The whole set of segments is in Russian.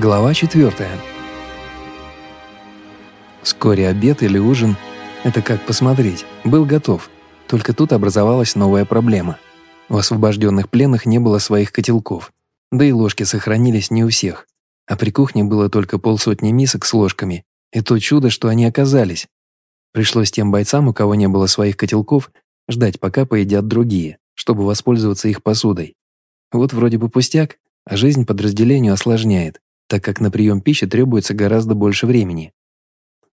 Глава 4. Вскоре обед или ужин, это как посмотреть, был готов. Только тут образовалась новая проблема. У освобожденных пленных не было своих котелков. Да и ложки сохранились не у всех. А при кухне было только полсотни мисок с ложками. И то чудо, что они оказались. Пришлось тем бойцам, у кого не было своих котелков, ждать, пока поедят другие, чтобы воспользоваться их посудой. Вот вроде бы пустяк, а жизнь подразделению осложняет так как на прием пищи требуется гораздо больше времени.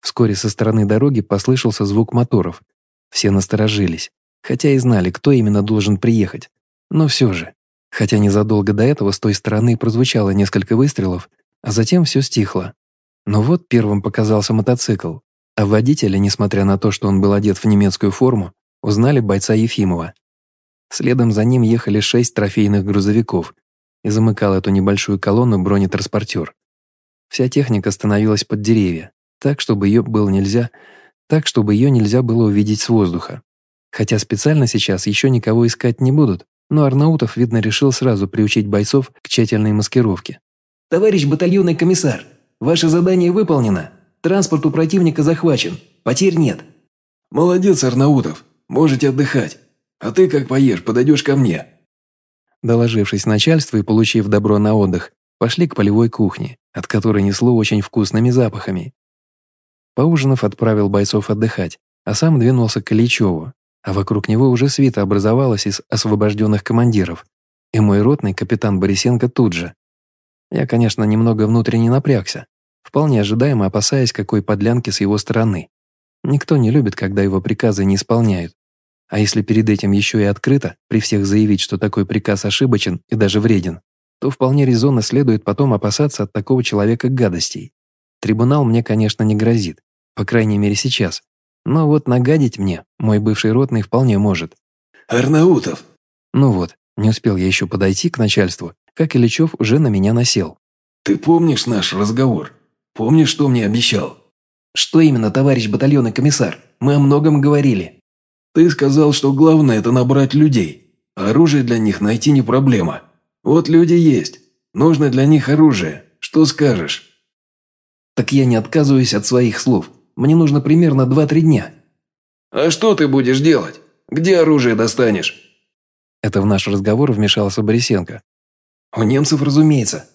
Вскоре со стороны дороги послышался звук моторов. Все насторожились, хотя и знали, кто именно должен приехать. Но все же, хотя незадолго до этого с той стороны прозвучало несколько выстрелов, а затем все стихло. Но вот первым показался мотоцикл, а водителя, несмотря на то, что он был одет в немецкую форму, узнали бойца Ефимова. Следом за ним ехали шесть трофейных грузовиков, и замыкал эту небольшую колонну бронетранспортер. Вся техника становилась под деревья, так, чтобы ее было нельзя, так, чтобы ее нельзя было увидеть с воздуха. Хотя специально сейчас еще никого искать не будут, но Арнаутов, видно, решил сразу приучить бойцов к тщательной маскировке. «Товарищ батальонный комиссар, ваше задание выполнено. Транспорт у противника захвачен. Потерь нет». «Молодец, Арнаутов. Можете отдыхать. А ты, как поешь, подойдешь ко мне. Доложившись начальству и получив добро на отдых, пошли к полевой кухне, от которой несло очень вкусными запахами. Поужинав, отправил бойцов отдыхать, а сам двинулся к Ильичеву, а вокруг него уже свита образовалась из освобожденных командиров, и мой ротный капитан Борисенко тут же. Я, конечно, немного внутренне напрягся, вполне ожидаемо опасаясь какой подлянки с его стороны. Никто не любит, когда его приказы не исполняют. А если перед этим еще и открыто при всех заявить, что такой приказ ошибочен и даже вреден, то вполне резонно следует потом опасаться от такого человека гадостей. Трибунал мне, конечно, не грозит, по крайней мере сейчас. Но вот нагадить мне мой бывший ротный вполне может. «Арнаутов!» Ну вот, не успел я еще подойти к начальству, как Ильичев уже на меня насел. «Ты помнишь наш разговор? Помнишь, что мне обещал?» «Что именно, товарищ батальонный комиссар? Мы о многом говорили». Ты сказал, что главное – это набрать людей. оружие для них найти не проблема. Вот люди есть. Нужно для них оружие. Что скажешь?» «Так я не отказываюсь от своих слов. Мне нужно примерно 2-3 дня». «А что ты будешь делать? Где оружие достанешь?» Это в наш разговор вмешался Борисенко. «У немцев, разумеется».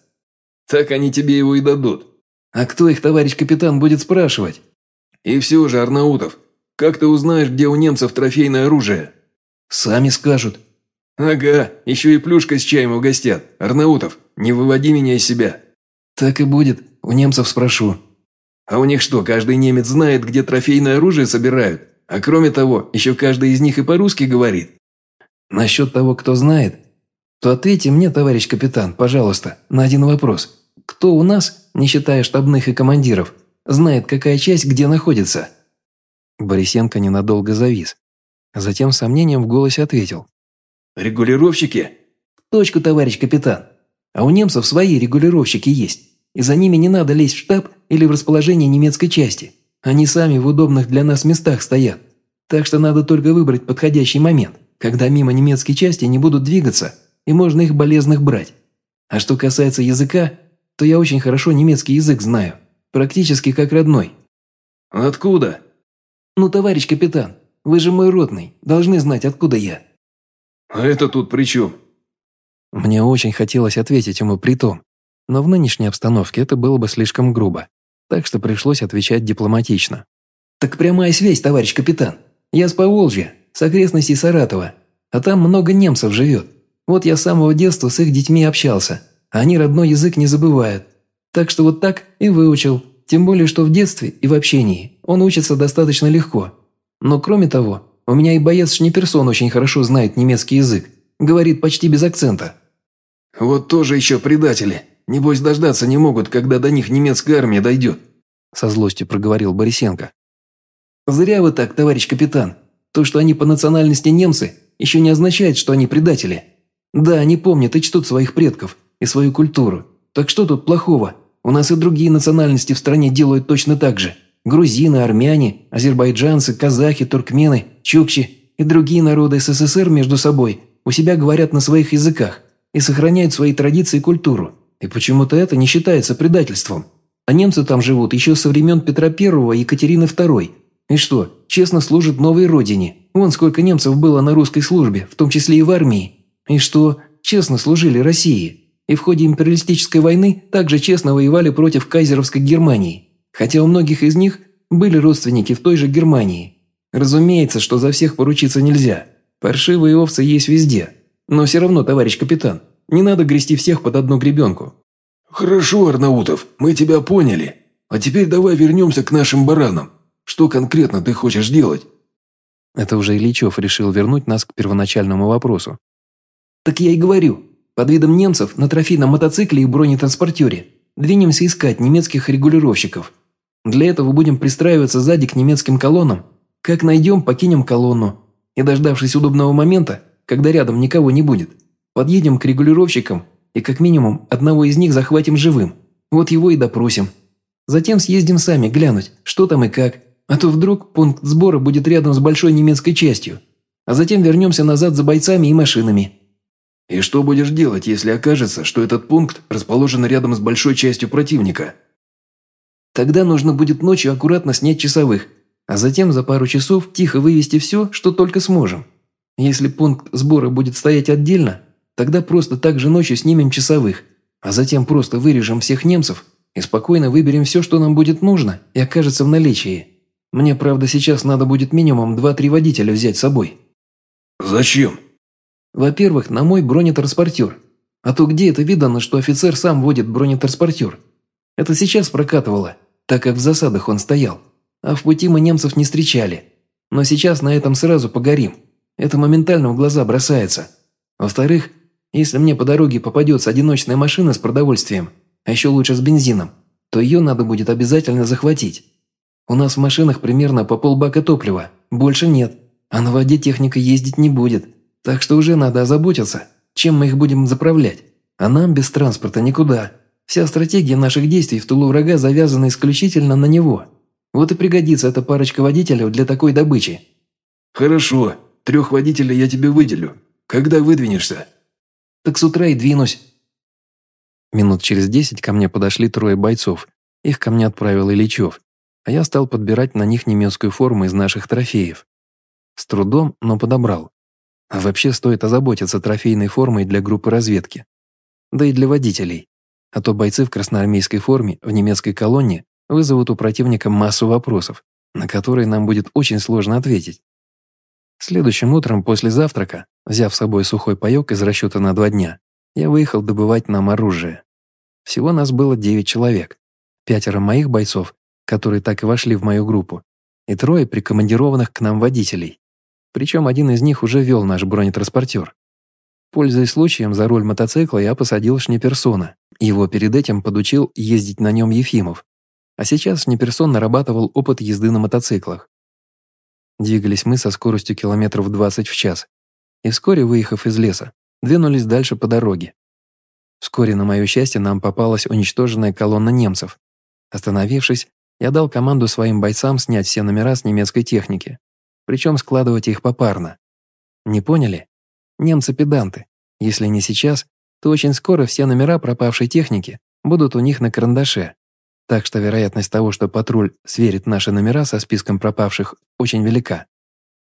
«Так они тебе его и дадут». «А кто их, товарищ капитан, будет спрашивать?» «И все же, Арнаутов, как ты узнаешь, где у немцев трофейное оружие?» «Сами скажут». «Ага, еще и плюшкой с чаем угостят. Арнаутов, не выводи меня из себя». «Так и будет. У немцев спрошу». «А у них что, каждый немец знает, где трофейное оружие собирают? А кроме того, еще каждый из них и по-русски говорит?» «Насчет того, кто знает, то ответьте мне, товарищ капитан, пожалуйста, на один вопрос. Кто у нас, не считая штабных и командиров, знает, какая часть где находится?» Борисенко ненадолго завис. Затем с сомнением в голосе ответил. «Регулировщики?» точку, товарищ капитан. А у немцев свои регулировщики есть. И за ними не надо лезть в штаб или в расположение немецкой части. Они сами в удобных для нас местах стоят. Так что надо только выбрать подходящий момент, когда мимо немецкой части не будут двигаться, и можно их болезных брать. А что касается языка, то я очень хорошо немецкий язык знаю. Практически как родной. «Откуда?» «Ну, товарищ капитан, вы же мой родный, должны знать, откуда я». «А это тут при чем?» Мне очень хотелось ответить ему при том, но в нынешней обстановке это было бы слишком грубо, так что пришлось отвечать дипломатично. «Так прямая связь, товарищ капитан. Я с Поволжья, с окрестностей Саратова, а там много немцев живет. Вот я с самого детства с их детьми общался, а они родной язык не забывают. Так что вот так и выучил, тем более, что в детстве и в общении он учится достаточно легко. Но кроме того, у меня и боец Шниперсон очень хорошо знает немецкий язык, говорит почти без акцента». «Вот тоже еще предатели. Небось дождаться не могут, когда до них немецкая армия дойдет», со злостью проговорил Борисенко. «Зря вы так, товарищ капитан. То, что они по национальности немцы, еще не означает, что они предатели. Да, они помнят и чтут своих предков и свою культуру. Так что тут плохого?» У нас и другие национальности в стране делают точно так же. Грузины, армяне, азербайджанцы, казахи, туркмены, чукчи и другие народы СССР между собой у себя говорят на своих языках и сохраняют свои традиции и культуру. И почему-то это не считается предательством. А немцы там живут еще со времен Петра I и Екатерины II. И что, честно служат новой родине. Вон сколько немцев было на русской службе, в том числе и в армии. И что, честно служили России. И в ходе империалистической войны также честно воевали против кайзеровской Германии. Хотя у многих из них были родственники в той же Германии. Разумеется, что за всех поручиться нельзя. Паршивые овцы есть везде. Но все равно, товарищ капитан, не надо грести всех под одну гребенку. «Хорошо, Арнаутов, мы тебя поняли. А теперь давай вернемся к нашим баранам. Что конкретно ты хочешь делать?» Это уже Ильичев решил вернуть нас к первоначальному вопросу. «Так я и говорю. Под видом немцев на трофейном мотоцикле и бронетранспортере двинемся искать немецких регулировщиков. Для этого будем пристраиваться сзади к немецким колоннам. Как найдем, покинем колонну. И дождавшись удобного момента, когда рядом никого не будет, подъедем к регулировщикам и как минимум одного из них захватим живым. Вот его и допросим. Затем съездим сами глянуть, что там и как, а то вдруг пункт сбора будет рядом с большой немецкой частью. А затем вернемся назад за бойцами и машинами. И что будешь делать, если окажется, что этот пункт расположен рядом с большой частью противника? Тогда нужно будет ночью аккуратно снять часовых, а затем за пару часов тихо вывести все, что только сможем. Если пункт сбора будет стоять отдельно, Тогда просто так же ночью снимем часовых, а затем просто вырежем всех немцев и спокойно выберем все, что нам будет нужно и окажется в наличии. Мне, правда, сейчас надо будет минимум 2-3 водителя взять с собой». «Зачем?» «Во-первых, на мой бронетранспортер. А то где это видано, что офицер сам водит бронетранспортер? Это сейчас прокатывало, так как в засадах он стоял. А в пути мы немцев не встречали. Но сейчас на этом сразу погорим. Это моментально в глаза бросается. Во-вторых, если мне по дороге попадется одиночная машина с продовольствием, а еще лучше с бензином, то ее надо будет обязательно захватить. У нас в машинах примерно по полбака топлива, больше нет, а на воде техника ездить не будет, так что уже надо озаботиться, чем мы их будем заправлять. А нам без транспорта никуда. Вся стратегия наших действий в тылу врага завязана исключительно на него. Вот и пригодится эта парочка водителей для такой добычи. Хорошо, трех водителей я тебе выделю. Когда выдвинешься? Так с утра и двинусь». Минут через десять ко мне подошли трое бойцов. Их ко мне отправил Ильичев, а я стал подбирать на них немецкую форму из наших трофеев. С трудом, но подобрал. А вообще стоит озаботиться трофейной формой для группы разведки. Да и для водителей. А то бойцы в красноармейской форме в немецкой колонне вызовут у противника массу вопросов, на которые нам будет очень сложно ответить. Следующим утром после завтрака Взяв с собой сухой паёк из расчета на два дня, я выехал добывать нам оружие. Всего нас было девять человек. Пятеро моих бойцов, которые так и вошли в мою группу, и трое прикомандированных к нам водителей. Причем один из них уже вел наш бронетранспортер. Пользуясь случаем, за руль мотоцикла я посадил Шнеперсона. Его перед этим подучил ездить на нем Ефимов. А сейчас Шнеперсон нарабатывал опыт езды на мотоциклах. Двигались мы со скоростью километров 20 в час, и вскоре, выехав из леса, двинулись дальше по дороге. Вскоре, на мое счастье, нам попалась уничтоженная колонна немцев. Остановившись, я дал команду своим бойцам снять все номера с немецкой техники, причем складывать их попарно. Не поняли? Немцы-педанты. Если не сейчас, то очень скоро все номера пропавшей техники будут у них на карандаше. Так что вероятность того, что патруль сверит наши номера со списком пропавших, очень велика.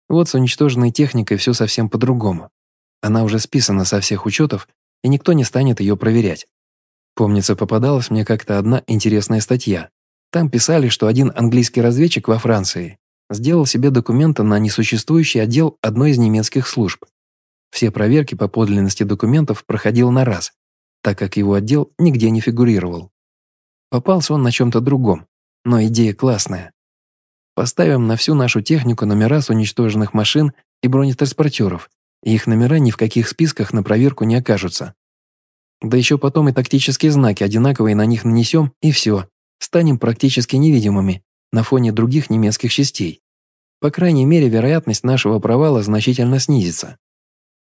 Вот с уничтоженной техникой все совсем по-другому. Она уже списана со всех учетов, и никто не станет ее проверять. Помнится, попадалась мне как-то одна интересная статья. Там писали, что один английский разведчик во Франции сделал себе документы на несуществующий отдел одной из немецких служб. Все проверки по подлинности документов проходил на раз, так как его отдел нигде не фигурировал. Попался он на чем-то другом, но идея классная. Поставим на всю нашу технику номера с уничтоженных машин и бронетранспортеров, и их номера ни в каких списках на проверку не окажутся. Да еще потом и тактические знаки одинаковые на них нанесем, и все. Станем практически невидимыми на фоне других немецких частей. По крайней мере, вероятность нашего провала значительно снизится.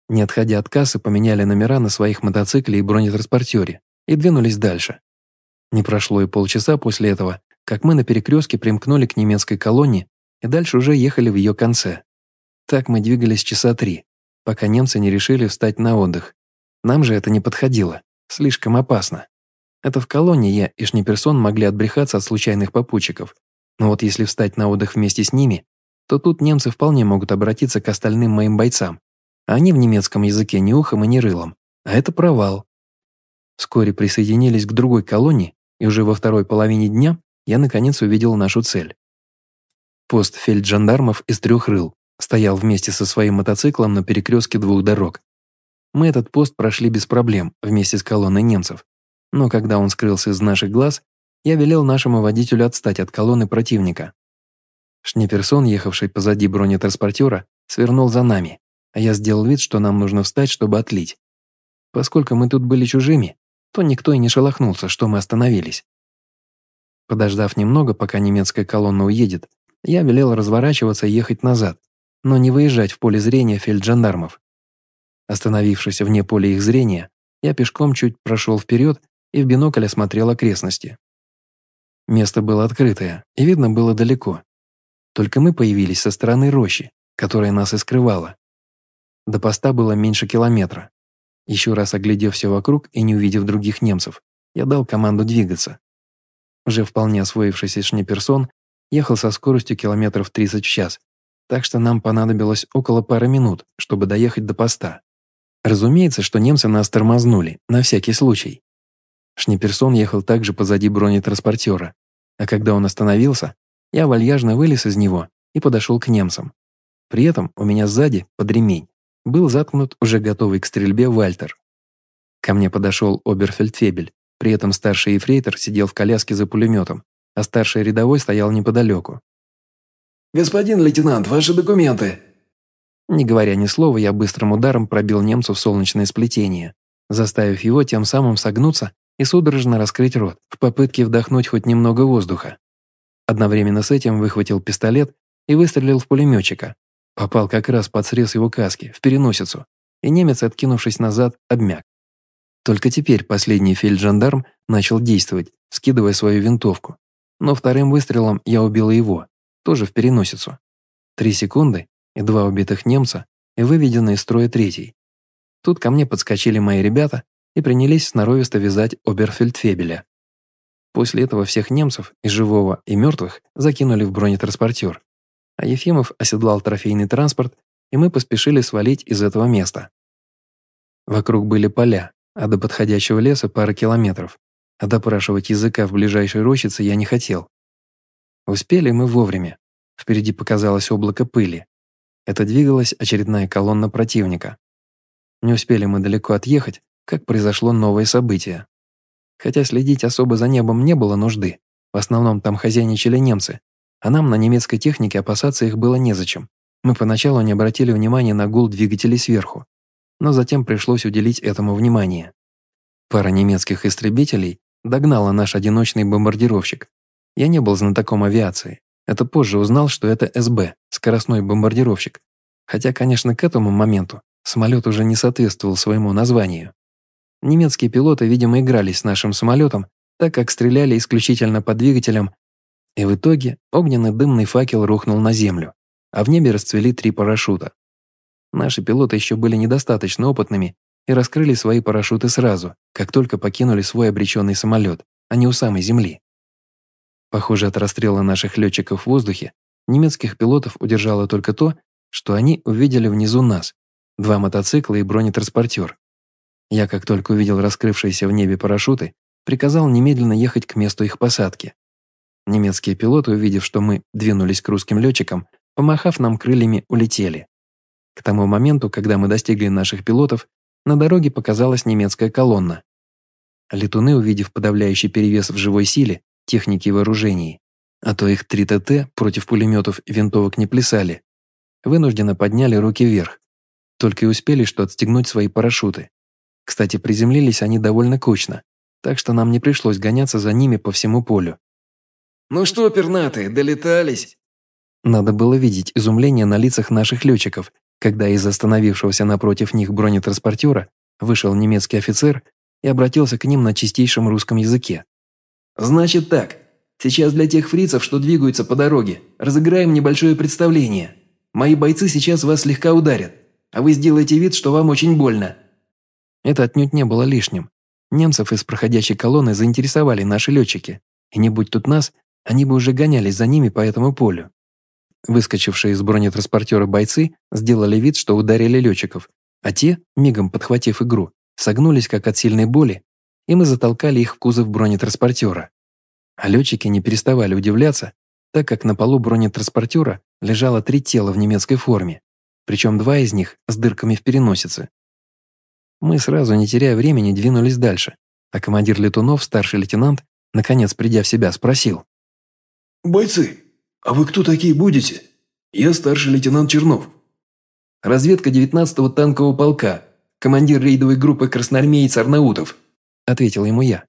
Не отходя от кассы, поменяли номера на своих мотоцикле и бронетранспортере и двинулись дальше. Не прошло и полчаса после этого, как мы на перекрестке примкнули к немецкой колонне и дальше уже ехали в ее конце. Так мы двигались часа три, пока немцы не решили встать на отдых. Нам же это не подходило, слишком опасно. Это в колонне я и Шниперсон могли отбрехаться от случайных попутчиков. Но вот если встать на отдых вместе с ними, то тут немцы вполне могут обратиться к остальным моим бойцам. Они в немецком языке ни ухом и ни рылом. А это провал. Вскоре присоединились к другой колонне, и уже во второй половине дня я наконец увидел нашу цель. Пост фельджандармов из трех рыл стоял вместе со своим мотоциклом на перекрестке двух дорог. Мы этот пост прошли без проблем вместе с колонной немцев, но когда он скрылся из наших глаз, я велел нашему водителю отстать от колонны противника. Шнеперсон, ехавший позади бронетранспортера, свернул за нами, а я сделал вид, что нам нужно встать, чтобы отлить. Поскольку мы тут были чужими, то никто и не шелохнулся, что мы остановились. Подождав немного, пока немецкая колонна уедет, я велел разворачиваться и ехать назад, но не выезжать в поле зрения фельджандармов. Остановившись вне поля их зрения, я пешком чуть прошел вперед и в бинокль осмотрел окрестности. Место было открытое, и видно было далеко. Только мы появились со стороны рощи, которая нас и скрывала. До поста было меньше километра. Еще раз оглядев все вокруг и не увидев других немцев, я дал команду двигаться. Уже вполне освоившийся шнеперсон ехал со скоростью километров 30 в час, так что нам понадобилось около пары минут, чтобы доехать до поста. Разумеется, что немцы нас тормознули, на всякий случай. Шнеперсон ехал также позади бронетранспортера, а когда он остановился, я вальяжно вылез из него и подошел к немцам. При этом у меня сзади, под ремень, был заткнут уже готовый к стрельбе Вальтер. Ко мне подошел оберфельдфебель, при этом старший ефрейтор сидел в коляске за пулеметом, а старший рядовой стоял неподалеку. «Господин лейтенант, ваши документы!» Не говоря ни слова, я быстрым ударом пробил немцу в солнечное сплетение, заставив его тем самым согнуться и судорожно раскрыть рот, в попытке вдохнуть хоть немного воздуха. Одновременно с этим выхватил пистолет и выстрелил в пулеметчика. Попал как раз под срез его каски, в переносицу, и немец, откинувшись назад, обмяк. Только теперь последний фельджандарм начал действовать, скидывая свою винтовку. Но вторым выстрелом я убил его, тоже в переносицу. Три секунды, и два убитых немца, и выведенный из строя третий. Тут ко мне подскочили мои ребята и принялись сноровисто вязать оберфельдфебеля. После этого всех немцев, и живого, и мертвых, закинули в бронетранспортер. А Ефимов оседлал трофейный транспорт, и мы поспешили свалить из этого места. Вокруг были поля, а до подходящего леса пара километров, а допрашивать языка в ближайшей рощице я не хотел. Успели мы вовремя. Впереди показалось облако пыли. Это двигалась очередная колонна противника. Не успели мы далеко отъехать, как произошло новое событие. Хотя следить особо за небом не было нужды, в основном там хозяйничали немцы, а нам на немецкой технике опасаться их было незачем. Мы поначалу не обратили внимания на гул двигателей сверху, но затем пришлось уделить этому внимание. Пара немецких истребителей догнала наш одиночный бомбардировщик. Я не был знатоком авиации. Это позже узнал, что это СБ, скоростной бомбардировщик. Хотя, конечно, к этому моменту самолет уже не соответствовал своему названию. Немецкие пилоты, видимо, игрались с нашим самолетом, так как стреляли исключительно по двигателям, и в итоге огненный дымный факел рухнул на землю, а в небе расцвели три парашюта. Наши пилоты еще были недостаточно опытными и раскрыли свои парашюты сразу, как только покинули свой обреченный самолет, а не у самой земли. Похоже, от расстрела наших летчиков в воздухе немецких пилотов удержало только то, что они увидели внизу нас, два мотоцикла и бронетранспортер. Я, как только увидел раскрывшиеся в небе парашюты, приказал немедленно ехать к месту их посадки. Немецкие пилоты, увидев, что мы двинулись к русским летчикам, помахав нам крыльями, улетели. К тому моменту, когда мы достигли наших пилотов, на дороге показалась немецкая колонна. Летуны, увидев подавляющий перевес в живой силе, технике и вооружении, а то их 3 ТТ против пулеметов винтовок не плясали, вынужденно подняли руки вверх. Только и успели что отстегнуть свои парашюты. Кстати, приземлились они довольно кучно, так что нам не пришлось гоняться за ними по всему полю. «Ну что, пернатые, долетались?» Надо было видеть изумление на лицах наших летчиков, когда из остановившегося напротив них бронетранспортера вышел немецкий офицер и обратился к ним на чистейшем русском языке. «Значит так, сейчас для тех фрицев, что двигаются по дороге, разыграем небольшое представление. Мои бойцы сейчас вас слегка ударят, а вы сделаете вид, что вам очень больно. Это отнюдь не было лишним. Немцев из проходящей колонны заинтересовали наши летчики, и не будь тут нас, они бы уже гонялись за ними по этому полю. Выскочившие из бронетранспортера бойцы сделали вид, что ударили летчиков, а те, мигом подхватив игру, согнулись как от сильной боли, и мы затолкали их в кузов бронетранспортера. А летчики не переставали удивляться, так как на полу бронетранспортера лежало три тела в немецкой форме, причем два из них с дырками в переносице. Мы сразу, не теряя времени, двинулись дальше, а командир летунов, старший лейтенант, наконец придя в себя, спросил. «Бойцы, а вы кто такие будете? Я старший лейтенант Чернов». «Разведка 19-го танкового полка, командир рейдовой группы красноармеец Арнаутов», ответил ему я.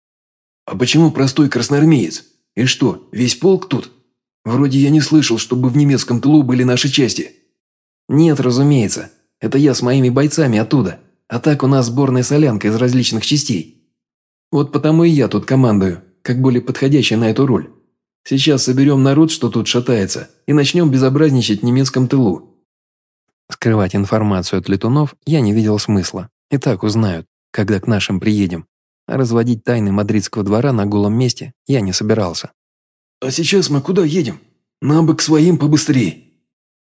«А почему простой красноармеец? И что, весь полк тут? Вроде я не слышал, чтобы в немецком тылу были наши части». «Нет, разумеется. Это я с моими бойцами оттуда. А так у нас сборная солянка из различных частей. Вот потому и я тут командую, как более подходящий на эту роль. Сейчас соберем народ, что тут шатается, и начнем безобразничать в немецком тылу». Скрывать информацию от летунов я не видел смысла. И так узнают, когда к нашим приедем. А разводить тайны мадридского двора на голом месте я не собирался. «А сейчас мы куда едем? Нам бы к своим побыстрее».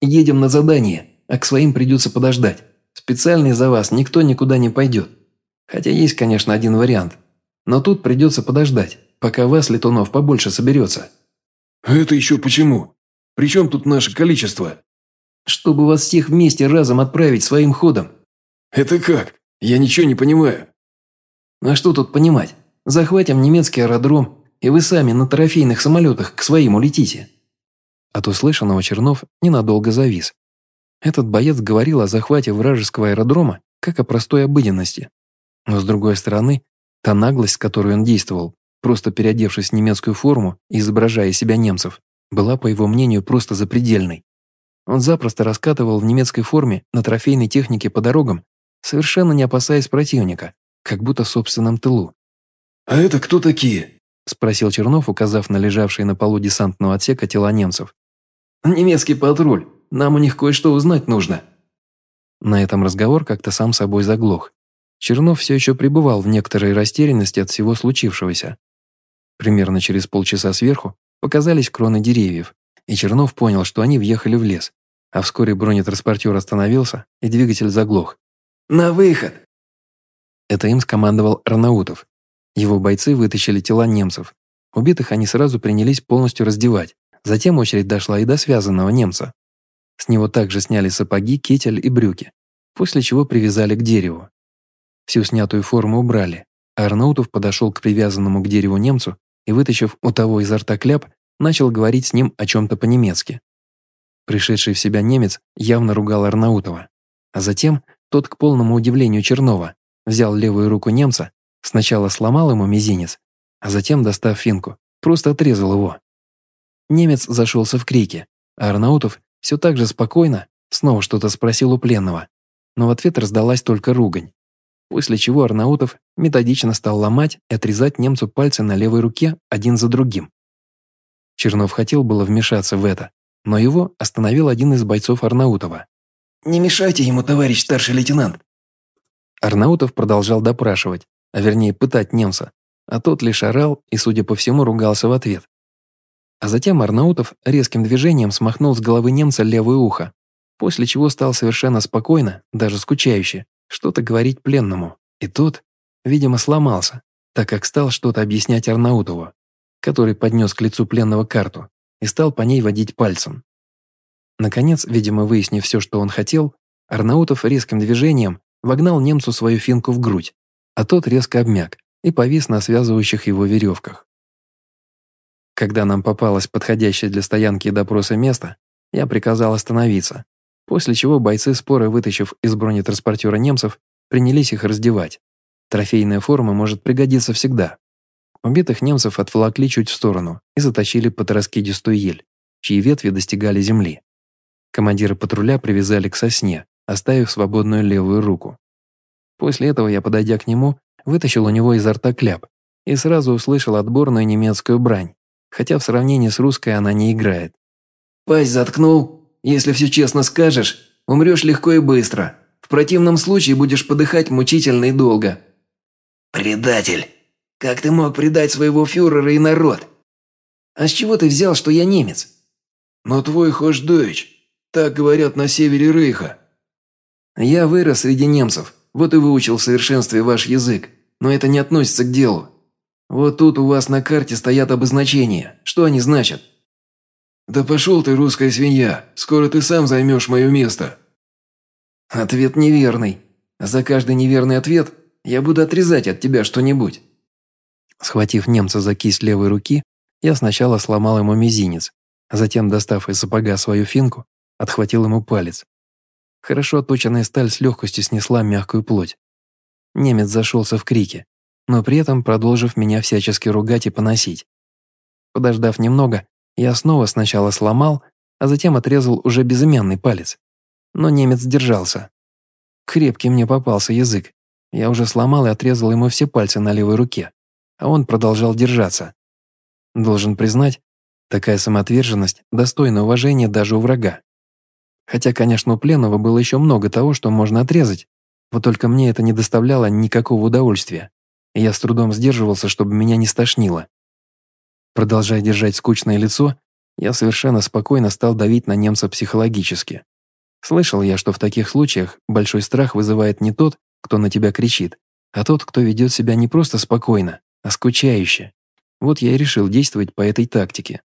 «Едем на задание, а к своим придется подождать. Специальный за вас никто никуда не пойдет. Хотя есть, конечно, один вариант. Но тут придется подождать, пока вас, летунов, побольше соберется». «Это еще почему? Причем тут наше количество?» «Чтобы вас всех вместе разом отправить своим ходом». «Это как? Я ничего не понимаю». А что тут понимать? Захватим немецкий аэродром, и вы сами на трофейных самолетах к своим улетите». От услышанного Чернов ненадолго завис. Этот боец говорил о захвате вражеского аэродрома как о простой обыденности. Но с другой стороны, та наглость, с которой он действовал, просто переодевшись в немецкую форму и изображая себя немцев, была, по его мнению, просто запредельной. Он запросто раскатывал в немецкой форме на трофейной технике по дорогам, совершенно не опасаясь противника, как будто в собственном тылу. «А это кто такие?» – спросил Чернов, указав на лежавшие на полу десантного отсека тела немцев. «Немецкий патруль. Нам у них кое-что узнать нужно». На этом разговор как-то сам собой заглох. Чернов все еще пребывал в некоторой растерянности от всего случившегося. Примерно через полчаса сверху показались кроны деревьев, и Чернов понял, что они въехали в лес, а вскоре бронетранспортер остановился, и двигатель заглох. «На выход!» Это им скомандовал Арнаутов. Его бойцы вытащили тела немцев. Убитых они сразу принялись полностью раздевать. Затем очередь дошла и до связанного немца. С него также сняли сапоги, китель и брюки, после чего привязали к дереву. Всю снятую форму убрали, а Арнаутов подошел к привязанному к дереву немцу и, вытащив у того изо рта кляп, начал говорить с ним о чем-то по-немецки. Пришедший в себя немец явно ругал Арнаутова, а затем тот, к полному удивлению Чернова, взял левую руку немца, сначала сломал ему мизинец, а затем, достав финку, просто отрезал его. Немец зашелся в крике, а Арнаутов все так же спокойно снова что-то спросил у пленного, но в ответ раздалась только ругань. После чего Арнаутов методично стал ломать и отрезать немцу пальцы на левой руке один за другим. Чернов хотел было вмешаться в это, но его остановил один из бойцов Арнаутова. «Не мешайте ему, товарищ старший лейтенант. Арнаутов продолжал допрашивать, а вернее пытать немца, а тот лишь орал и, судя по всему, ругался в ответ. А затем Арнаутов резким движением смахнул с головы немца левое ухо, после чего стал совершенно спокойно, даже скучающе, что-то говорить пленному, и тот, видимо, сломался, так как стал что-то объяснять Арнаутову, который поднес к лицу пленного карту и стал по ней водить пальцем. Наконец, видимо, выяснив все, что он хотел, Арнаутов резким движением вогнал немцу свою финку в грудь, а тот резко обмяк и повис на связывающих его веревках. Когда нам попалось подходящее для стоянки и допроса место, я приказал остановиться, после чего бойцы споры, вытащив из бронетранспортера немцев, принялись их раздевать. Трофейная форма может пригодиться всегда. Убитых немцев отволокли чуть в сторону и затащили под раскидистую ель, чьи ветви достигали земли. Командиры патруля привязали к сосне, оставив свободную левую руку. После этого я, подойдя к нему, вытащил у него изо рта кляп и сразу услышал отборную немецкую брань, хотя в сравнении с русской она не играет. «Пасть заткнул? Если все честно скажешь, умрешь легко и быстро. В противном случае будешь подыхать мучительно и долго». «Предатель! Как ты мог предать своего фюрера и народ? А с чего ты взял, что я немец?» «Но твой Хошдойч, так говорят на севере Рейха». «Я вырос среди немцев, вот и выучил в совершенстве ваш язык, но это не относится к делу. Вот тут у вас на карте стоят обозначения. Что они значат?» «Да пошел ты, русская свинья, скоро ты сам займешь мое место». «Ответ неверный. За каждый неверный ответ я буду отрезать от тебя что-нибудь». Схватив немца за кисть левой руки, я сначала сломал ему мизинец, а затем, достав из сапога свою финку, отхватил ему палец. Хорошо отточенная сталь с легкостью снесла мягкую плоть. Немец зашелся в крике, но при этом продолжив меня всячески ругать и поносить. Подождав немного, я снова сначала сломал, а затем отрезал уже безымянный палец. Но немец держался. Крепкий мне попался язык. Я уже сломал и отрезал ему все пальцы на левой руке, а он продолжал держаться. Должен признать, такая самоотверженность достойна уважения даже у врага. Хотя, конечно, у пленного было еще много того, что можно отрезать, вот только мне это не доставляло никакого удовольствия, я с трудом сдерживался, чтобы меня не стошнило. Продолжая держать скучное лицо, я совершенно спокойно стал давить на немца психологически. Слышал я, что в таких случаях большой страх вызывает не тот, кто на тебя кричит, а тот, кто ведет себя не просто спокойно, а скучающе. Вот я и решил действовать по этой тактике.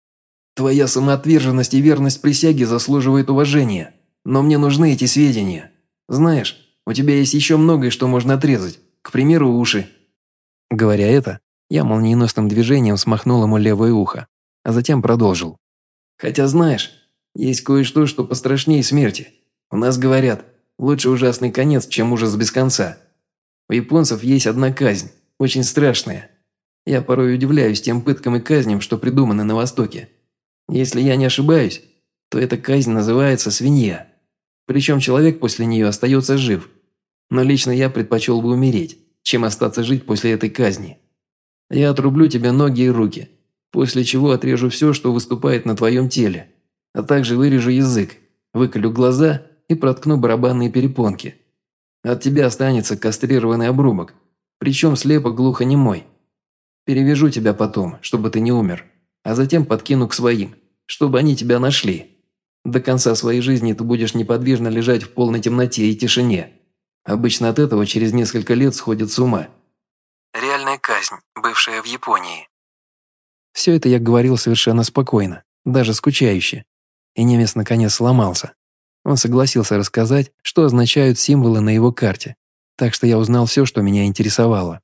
Твоя самоотверженность и верность присяге заслуживают уважения, но мне нужны эти сведения. Знаешь, у тебя есть еще многое, что можно отрезать, к примеру, уши». Говоря это, я молниеносным движением смахнул ему левое ухо, а затем продолжил. «Хотя знаешь, есть кое-что, что пострашнее смерти. У нас говорят, лучше ужасный конец, чем ужас без конца. У японцев есть одна казнь, очень страшная. Я порой удивляюсь тем пыткам и казням, что придуманы на Востоке. Если я не ошибаюсь, то эта казнь называется свинья. Причем человек после нее остается жив. Но лично я предпочел бы умереть, чем остаться жить после этой казни. Я отрублю тебе ноги и руки, после чего отрежу все, что выступает на твоем теле, а также вырежу язык, выколю глаза и проткну барабанные перепонки. От тебя останется кастрированный обрубок, причем слепо-глухонемой. Перевяжу тебя потом, чтобы ты не умер, а затем подкину к своим, чтобы они тебя нашли. До конца своей жизни ты будешь неподвижно лежать в полной темноте и тишине. Обычно от этого через несколько лет сходят с ума. Реальная казнь, бывшая в Японии. Все это я говорил совершенно спокойно, даже скучающе. И немец наконец сломался. Он согласился рассказать, что означают символы на его карте. Так что я узнал все, что меня интересовало.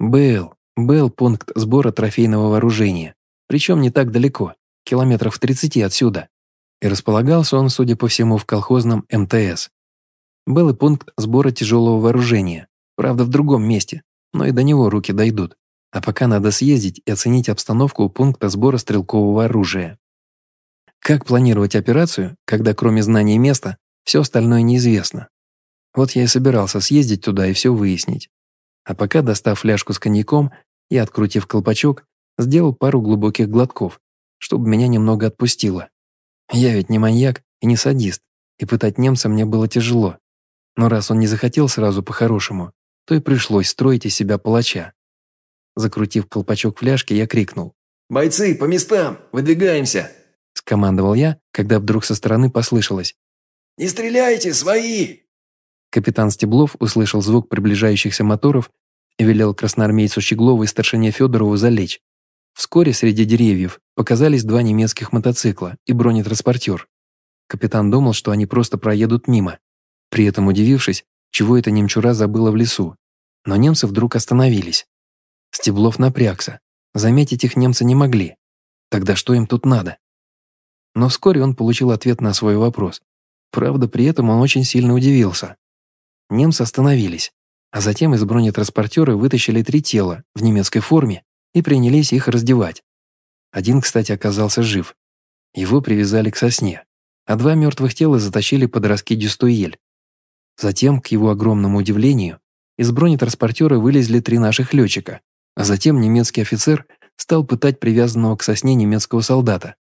Был, был пункт сбора трофейного вооружения. Причем не так далеко, километров в 30 отсюда. И располагался он, судя по всему, в колхозном МТС. Был и пункт сбора тяжелого вооружения, правда, в другом месте, но и до него руки дойдут. А пока надо съездить и оценить обстановку у пункта сбора стрелкового оружия. Как планировать операцию, когда кроме знания места, все остальное неизвестно? Вот я и собирался съездить туда и все выяснить. А пока, достав фляжку с коньяком и открутив колпачок, сделал пару глубоких глотков, чтобы меня немного отпустило. Я ведь не маньяк и не садист, и пытать немца мне было тяжело. Но раз он не захотел сразу по-хорошему, то и пришлось строить из себя палача. Закрутив колпачок фляжки, я крикнул. «Бойцы, по местам! Выдвигаемся!» Скомандовал я, когда вдруг со стороны послышалось. «Не стреляйте, свои!» Капитан Стеблов услышал звук приближающихся моторов и велел красноармейцу Щеглову и старшине Федорову залечь. Вскоре среди деревьев показались два немецких мотоцикла и бронетранспортер. Капитан думал, что они просто проедут мимо, при этом удивившись, чего эта немчура забыла в лесу. Но немцы вдруг остановились. Стеблов напрягся. Заметить их немцы не могли. Тогда что им тут надо? Но вскоре он получил ответ на свой вопрос. Правда, при этом он очень сильно удивился. Немцы остановились, а затем из бронетранспортера вытащили три тела в немецкой форме и принялись их раздевать. Один, кстати, оказался жив. Его привязали к сосне, а два мертвых тела затащили под раскидистую ель. Затем, к его огромному удивлению, из бронетранспортера вылезли три наших летчика, а затем немецкий офицер стал пытать привязанного к сосне немецкого солдата.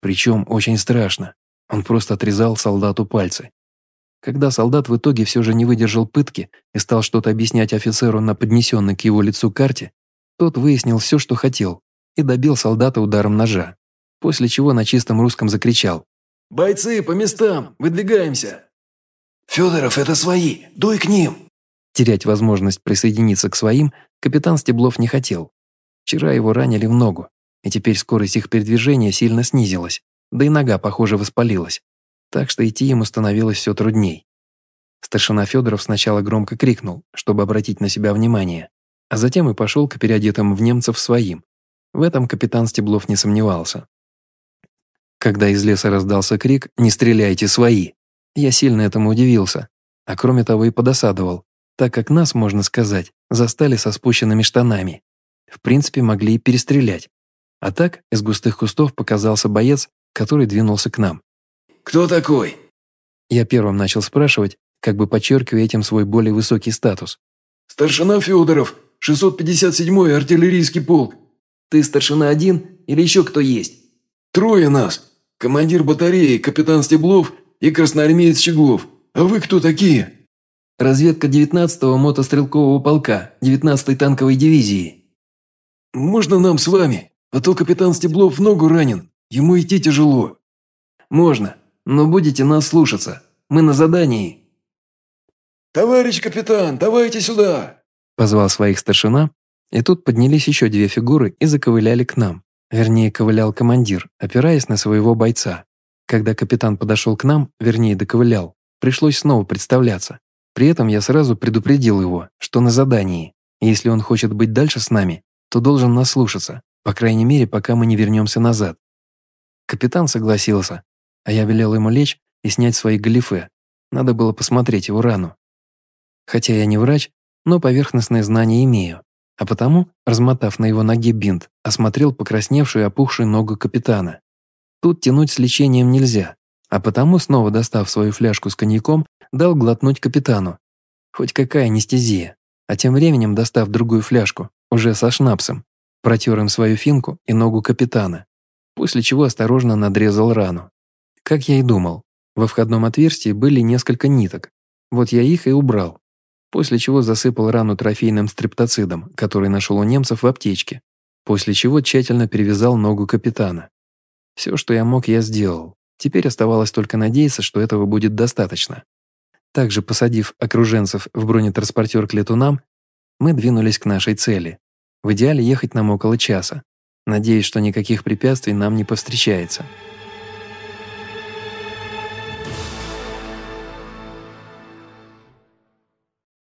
Причем очень страшно, он просто отрезал солдату пальцы. Когда солдат в итоге все же не выдержал пытки и стал что-то объяснять офицеру на поднесенной к его лицу карте, тот выяснил все, что хотел, и добил солдата ударом ножа, после чего на чистом русском закричал «Бойцы, по местам! Выдвигаемся!» «Федоров, это свои! Дуй к ним!» Терять возможность присоединиться к своим капитан Стеблов не хотел. Вчера его ранили в ногу, и теперь скорость их передвижения сильно снизилась, да и нога, похоже, воспалилась. Так что идти ему становилось все трудней. Старшина Федоров сначала громко крикнул, чтобы обратить на себя внимание, а затем и пошел к переодетым в немцев своим. В этом капитан Стеблов не сомневался. Когда из леса раздался крик «Не стреляйте, свои!», я сильно этому удивился, а кроме того и подосадовал, так как нас, можно сказать, застали со спущенными штанами. В принципе, могли и перестрелять. А так из густых кустов показался боец, который двинулся к нам. «Кто такой?» Я первым начал спрашивать, как бы подчеркивая этим свой более высокий статус. «Старшина Федоров, 657-й артиллерийский полк». «Ты старшина один или еще кто есть?» «Трое нас. Командир батареи, капитан Стеблов и красноармеец Щеглов. А вы кто такие?» «Разведка 19-го мотострелкового полка, 19-й танковой дивизии». «Можно нам с вами? А то капитан Стеблов в ногу ранен. Ему идти тяжело». «Можно, но будете нас слушаться. Мы на задании». «Товарищ капитан, давайте сюда!» Позвал своих старшина, и тут поднялись еще две фигуры и заковыляли к нам. Вернее, ковылял командир, опираясь на своего бойца. Когда капитан подошел к нам, вернее, доковылял, пришлось снова представляться. При этом я сразу предупредил его, что на задании. Если он хочет быть дальше с нами, то должен нас слушаться, по крайней мере, пока мы не вернемся назад. Капитан согласился, а я велел ему лечь и снять свои галифе. Надо было посмотреть его рану. Хотя я не врач, но поверхностные знания имею а потому, размотав на его ноге бинт, осмотрел покрасневшую и опухшую ногу капитана. Тут тянуть с лечением нельзя, а потому, снова достав свою фляжку с коньяком, дал глотнуть капитану. Хоть какая анестезия. А тем временем, достав другую фляжку, уже со шнапсом, протер им свою финку и ногу капитана, после чего осторожно надрезал рану. Как я и думал, во входном отверстии были несколько ниток. Вот я их и убрал, после чего засыпал рану трофейным стрептоцидом, который нашел у немцев в аптечке, после чего тщательно перевязал ногу капитана. Все, что я мог, я сделал. Теперь оставалось только надеяться, что этого будет достаточно. Также посадив окруженцев в бронетранспортер к летунам, мы двинулись к нашей цели. В идеале ехать нам около часа. Надеюсь, что никаких препятствий нам не повстречается.